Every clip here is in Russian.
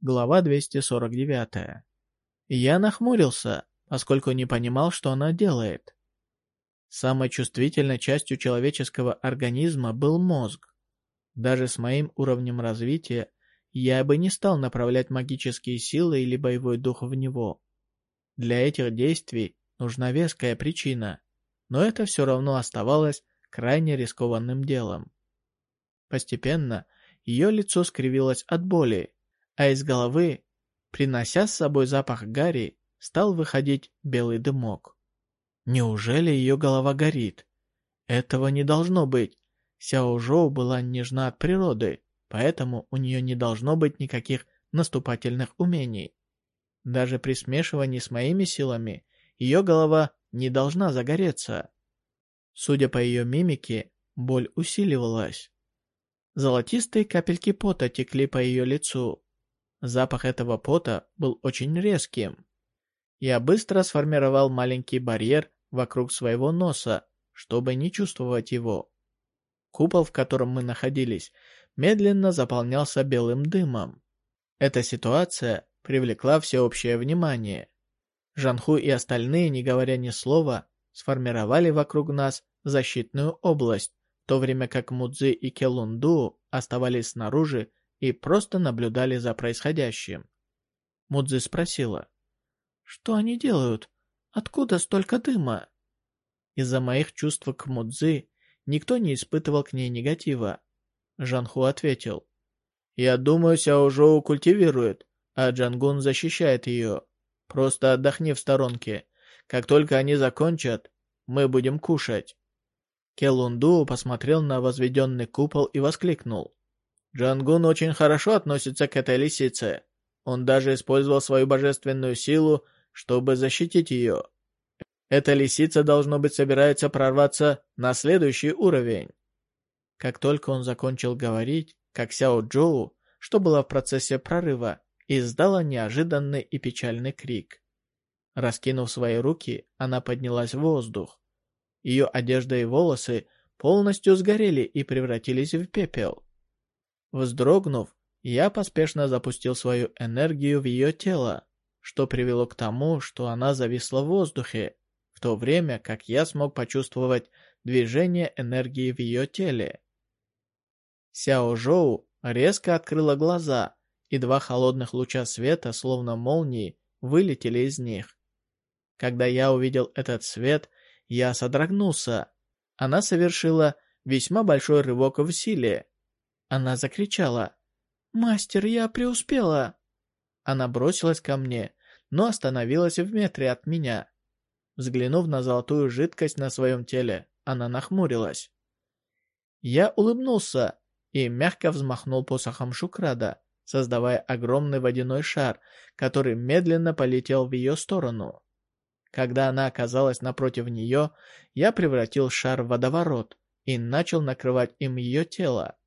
Глава 249. Я нахмурился, поскольку не понимал, что она делает. Самой чувствительной частью человеческого организма был мозг. Даже с моим уровнем развития я бы не стал направлять магические силы или боевой дух в него. Для этих действий нужна веская причина, но это все равно оставалось крайне рискованным делом. Постепенно ее лицо скривилось от боли, а из головы, принося с собой запах гари, стал выходить белый дымок. Неужели ее голова горит? Этого не должно быть. Сяо Жоу была нежна от природы, поэтому у нее не должно быть никаких наступательных умений. Даже при смешивании с моими силами, ее голова не должна загореться. Судя по ее мимике, боль усиливалась. Золотистые капельки пота текли по ее лицу. Запах этого пота был очень резким. Я быстро сформировал маленький барьер вокруг своего носа, чтобы не чувствовать его. Купол, в котором мы находились, медленно заполнялся белым дымом. Эта ситуация привлекла всеобщее внимание. Жанху и остальные, не говоря ни слова, сформировали вокруг нас защитную область, в то время как Мудзи и Келунду оставались снаружи и просто наблюдали за происходящим. Мудзи спросила, «Что они делают? Откуда столько дыма?» Из-за моих чувств к Мудзи никто не испытывал к ней негатива. Жанху ответил, «Я думаю, Сяо Жоу культивирует, а Джангун защищает ее. Просто отдохни в сторонке. Как только они закончат, мы будем кушать». Келунду посмотрел на возведенный купол и воскликнул. Джангун очень хорошо относится к этой лисице. Он даже использовал свою божественную силу, чтобы защитить ее. Эта лисица, должно быть, собирается прорваться на следующий уровень. Как только он закончил говорить, как Сяо Джоу, что было в процессе прорыва, издала неожиданный и печальный крик. Раскинув свои руки, она поднялась в воздух. Ее одежда и волосы полностью сгорели и превратились в пепел. Вздрогнув, я поспешно запустил свою энергию в ее тело, что привело к тому, что она зависла в воздухе, в то время как я смог почувствовать движение энергии в ее теле. Сяо Жоу резко открыла глаза, и два холодных луча света, словно молнии, вылетели из них. Когда я увидел этот свет, я содрогнулся. Она совершила весьма большой рывок в силе, она закричала. «Мастер, я преуспела!» Она бросилась ко мне, но остановилась в метре от меня. Взглянув на золотую жидкость на своем теле, она нахмурилась. Я улыбнулся и мягко взмахнул посохом Шукрада, создавая огромный водяной шар, который медленно полетел в ее сторону. Когда она оказалась напротив нее, я превратил шар в водоворот и начал накрывать им ее тело.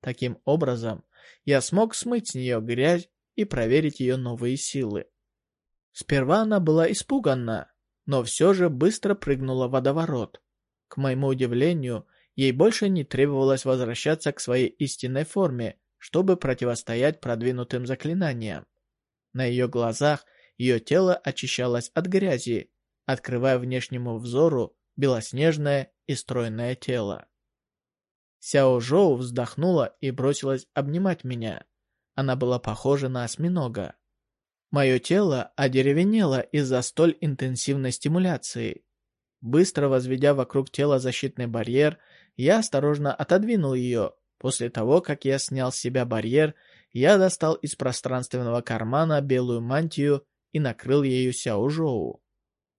Таким образом, я смог смыть с нее грязь и проверить ее новые силы. Сперва она была испуганна, но все же быстро прыгнула в водоворот. К моему удивлению, ей больше не требовалось возвращаться к своей истинной форме, чтобы противостоять продвинутым заклинаниям. На ее глазах ее тело очищалось от грязи, открывая внешнему взору белоснежное и стройное тело. Сяо Жоу вздохнула и бросилась обнимать меня. Она была похожа на осьминога. Мое тело одеревенело из-за столь интенсивной стимуляции. Быстро возведя вокруг тела защитный барьер, я осторожно отодвинул ее. После того, как я снял с себя барьер, я достал из пространственного кармана белую мантию и накрыл ею Сяо Жоу.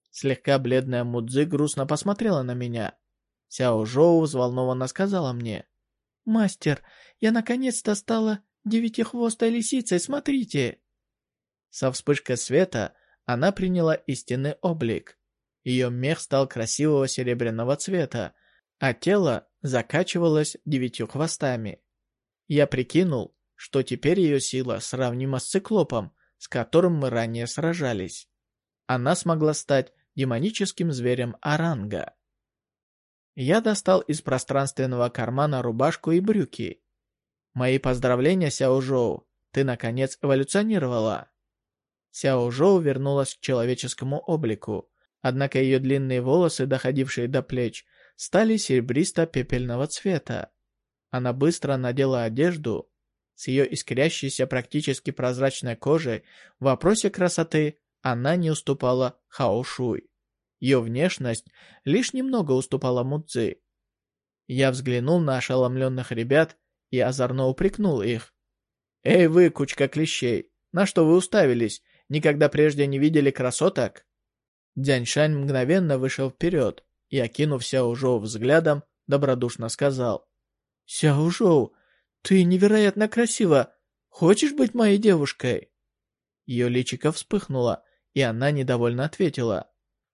Слегка бледная Мудзи грустно посмотрела на меня. Сяо Жоу взволнованно сказала мне. «Мастер, я наконец-то стала девятихвостой лисицей, смотрите!» Со вспышкой света она приняла истинный облик. Ее мех стал красивого серебряного цвета, а тело закачивалось девятью хвостами. Я прикинул, что теперь ее сила сравнима с циклопом, с которым мы ранее сражались. Она смогла стать демоническим зверем Аранга. Я достал из пространственного кармана рубашку и брюки. Мои поздравления, Сяо Жоу. ты наконец эволюционировала. Сяо Жоу вернулась к человеческому облику, однако ее длинные волосы, доходившие до плеч, стали серебристо-пепельного цвета. Она быстро надела одежду. С ее искрящейся практически прозрачной кожей в вопросе красоты она не уступала Хао Шуй. Ее внешность лишь немного уступала Мудзи. Я взглянул на ошеломленных ребят и озорно упрекнул их. «Эй вы, кучка клещей, на что вы уставились? Никогда прежде не видели красоток?» Дяньшань мгновенно вышел вперед и, окинув Сяо Жоу взглядом, добродушно сказал. «Сяо Жоу, ты невероятно красива. Хочешь быть моей девушкой?» Ее личико вспыхнуло, и она недовольно ответила.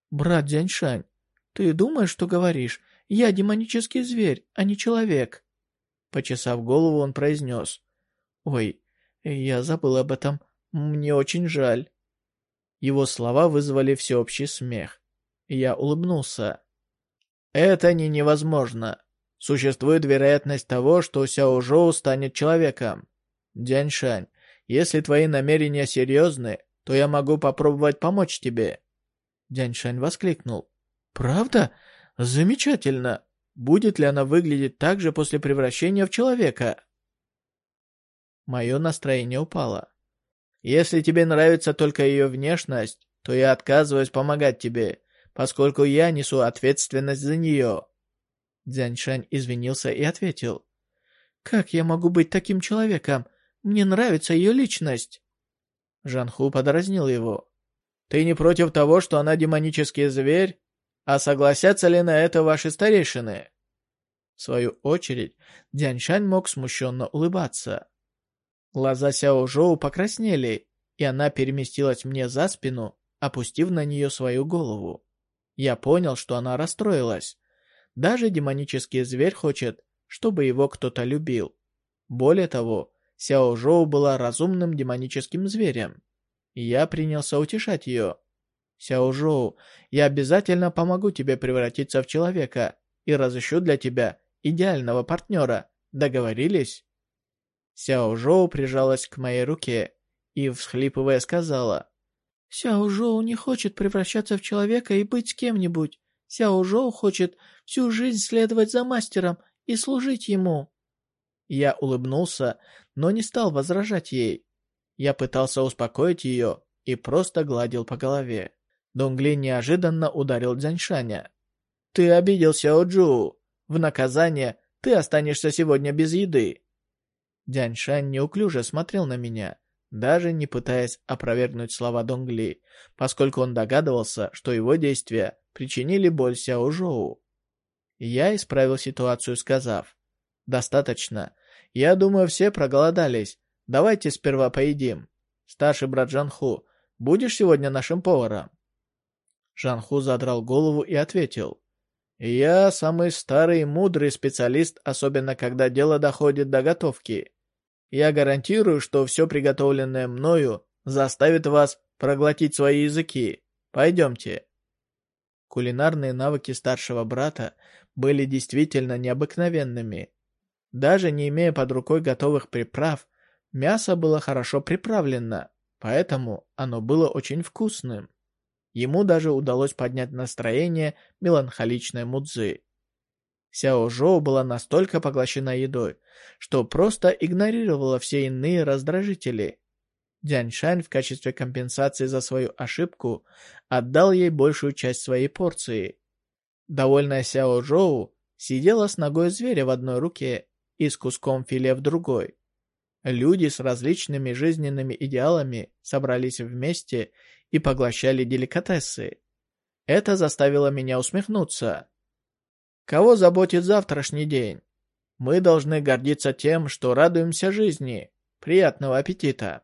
«Брат Дяньшань, ты думаешь, что говоришь? Я демонический зверь, а не человек». Почесав голову, он произнес. «Ой, я забыл об этом. Мне очень жаль». Его слова вызвали всеобщий смех. Я улыбнулся. «Это не невозможно. Существует вероятность того, что Сяо Жоу станет человеком. Дяньшань, если твои намерения серьезны, то я могу попробовать помочь тебе». Дяньшань воскликнул. «Правда? Замечательно! Будет ли она выглядеть так же после превращения в человека?» Мое настроение упало. «Если тебе нравится только ее внешность, то я отказываюсь помогать тебе, поскольку я несу ответственность за нее». Дзяньшань извинился и ответил. «Как я могу быть таким человеком? Мне нравится ее личность». Жанху подразнил его. «Ты не против того, что она демонический зверь? А согласятся ли на это ваши старейшины?» В свою очередь, Дяньшань мог смущенно улыбаться. Глаза Сяо Жоу покраснели, и она переместилась мне за спину, опустив на нее свою голову. Я понял, что она расстроилась. Даже демонический зверь хочет, чтобы его кто-то любил. Более того, Сяо Жоу была разумным демоническим зверем. Я принялся утешать ее. «Сяо Жоу, я обязательно помогу тебе превратиться в человека и разыщу для тебя идеального партнера. Договорились?» Сяо Жоу прижалась к моей руке и, всхлипывая, сказала. «Сяо Жоу не хочет превращаться в человека и быть с кем-нибудь. Сяо Жоу хочет всю жизнь следовать за мастером и служить ему». Я улыбнулся, но не стал возражать ей. Я пытался успокоить ее и просто гладил по голове. Донгли неожиданно ударил Дзяньшаня. «Ты обидел Сяо Джу. В наказание ты останешься сегодня без еды». Дзяньшань неуклюже смотрел на меня, даже не пытаясь опровергнуть слова Донгли, поскольку он догадывался, что его действия причинили боль Сяо Жоу. Я исправил ситуацию, сказав, «Достаточно. Я думаю, все проголодались. Давайте сперва поедим. Старший брат Жанху, будешь сегодня нашим поваром?» Жанху задрал голову и ответил, «Я самый старый и мудрый специалист, особенно когда дело доходит до готовки. Я гарантирую, что все приготовленное мною заставит вас проглотить свои языки. Пойдемте». Кулинарные навыки старшего брата были действительно необыкновенными. Даже не имея под рукой готовых приправ, мясо было хорошо приправлено, поэтому оно было очень вкусным. Ему даже удалось поднять настроение меланхоличной Мудзы. Сяо Жоу была настолько поглощена едой, что просто игнорировала все иные раздражители. Дянь Шань в качестве компенсации за свою ошибку отдал ей большую часть своей порции. Довольная Сяо Жоу сидела с ногой зверя в одной руке и с куском филе в другой. Люди с различными жизненными идеалами собрались вместе и поглощали деликатесы. Это заставило меня усмехнуться. Кого заботит завтрашний день? Мы должны гордиться тем, что радуемся жизни. Приятного аппетита!